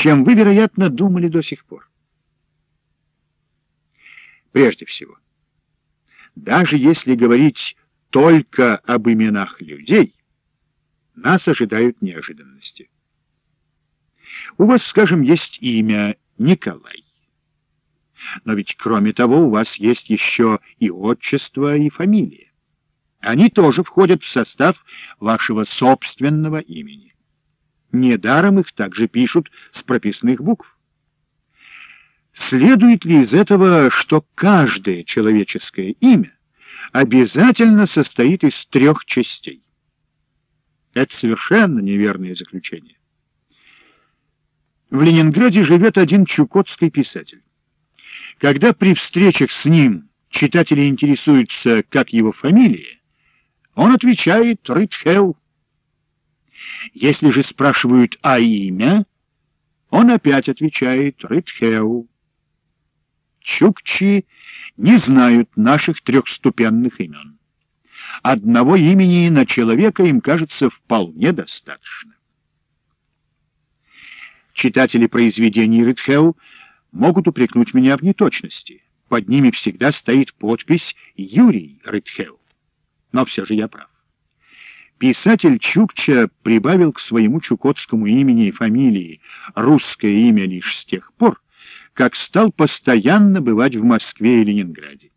чем вы, вероятно, думали до сих пор. Прежде всего, даже если говорить только об именах людей, нас ожидают неожиданности. У вас, скажем, есть имя Николай. Но ведь кроме того у вас есть еще и отчество, и фамилия. Они тоже входят в состав вашего собственного имени. Недаром их также пишут с прописных букв. Следует ли из этого, что каждое человеческое имя обязательно состоит из трех частей? Это совершенно неверное заключение. В Ленинграде живет один чукотский писатель. Когда при встречах с ним читатели интересуются, как его фамилия, он отвечает «Рытхел». Если же спрашивают «А имя?», он опять отвечает «Рытхел». Чукчи не знают наших трехступенных имен. Одного имени на человека им кажется вполне достаточно. Читатели произведений Ритхеу могут упрекнуть меня в неточности. Под ними всегда стоит подпись «Юрий Ритхеу». Но все же я прав. Писатель Чукча прибавил к своему чукотскому имени и фамилии русское имя лишь с тех пор, как стал постоянно бывать в Москве и Ленинграде.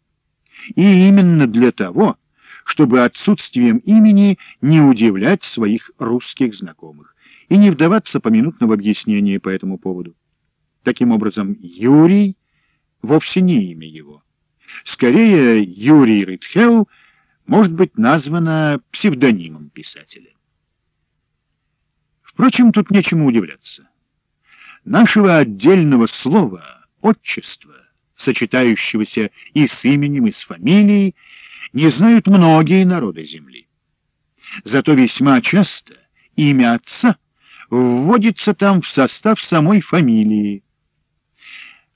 И именно для того, чтобы отсутствием имени не удивлять своих русских знакомых и не вдаваться поминутно в объяснение по этому поводу. Таким образом, Юрий вовсе не имя его. Скорее, Юрий Ритхел может быть названо псевдонимом писателя. Впрочем, тут нечему удивляться. Нашего отдельного слова, отчества, сочетающегося и с именем, и с фамилией, не знают многие народы Земли. Зато весьма часто имя отца вводится там в состав самой фамилии.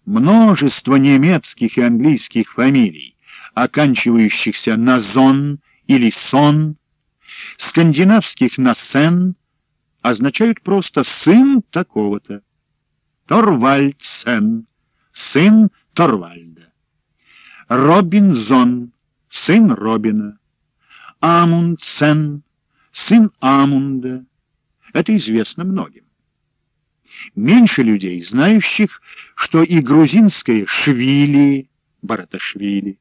Множество немецких и английских фамилий, оканчивающихся на «зон» или «сон», скандинавских на «сен», означают просто «сын такого-то». Торвальдсен, сын Торвальда. Робинзон, сын Робина. Амундсен, сын Амунда. Это известно многим. Меньше людей, знающих, что и грузинское Швили, Бараташвили,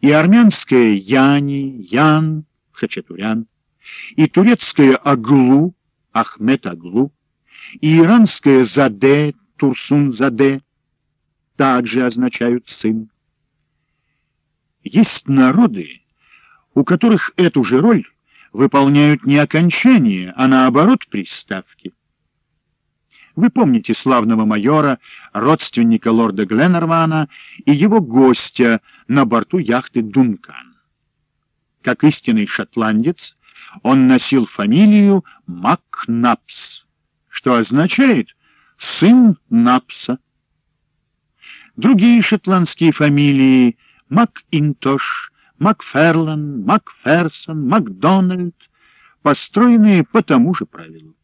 и армянское Яни, Ян, Хачатурян, и турецкое Аглу, Ахмед Аглу, и иранское Заде, Турсун-Заде, также означают «сын». Есть народы, у которых эту же роль выполняют не окончания, а наоборот приставки. Вы помните славного майора, родственника лорда Гленнервана и его гостя на борту яхты «Дункан». Как истинный шотландец, он носил фамилию Макнапс, что означает «сын Напса». Другие шотландские фамилии МакИнтош, Макферлан, Макферсон, Макдональд, построенные по тому же правилу.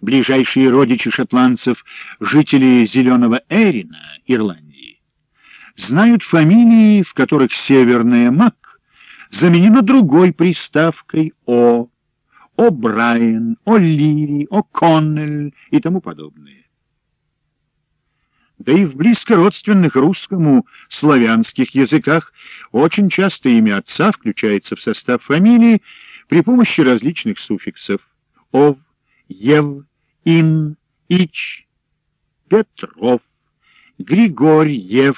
Ближайшие родичи шотландцев, жители Зеленого Эрина, Ирландии, знают фамилии, в которых северная Мак заменена другой приставкой «О», О'Брайен, О'Лири, О'Коннель и тому подобное да и в близкородственных русскому славянских языках очень часто имя отца включается в состав фамилии при помощи различных суффиксов «ов», «ев», «ин», «ич», «петров», «григорьев»,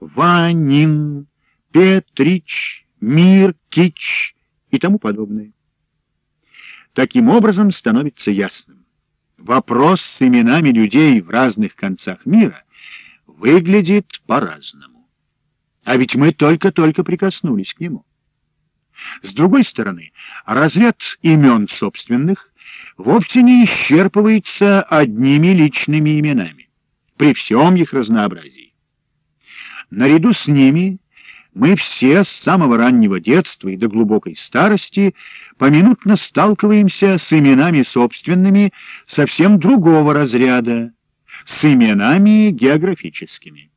«ванин», «петрич», «мир», «кич» и тому подобное. Таким образом становится ясным вопрос с именами людей в разных концах мира выглядит по-разному. А ведь мы только-только прикоснулись к нему. С другой стороны, разряд имен собственных вовсе не исчерпывается одними личными именами, при всем их разнообразии. Наряду с ними мы все с самого раннего детства и до глубокой старости поминутно сталкиваемся с именами собственными совсем другого разряда, с именами географическими.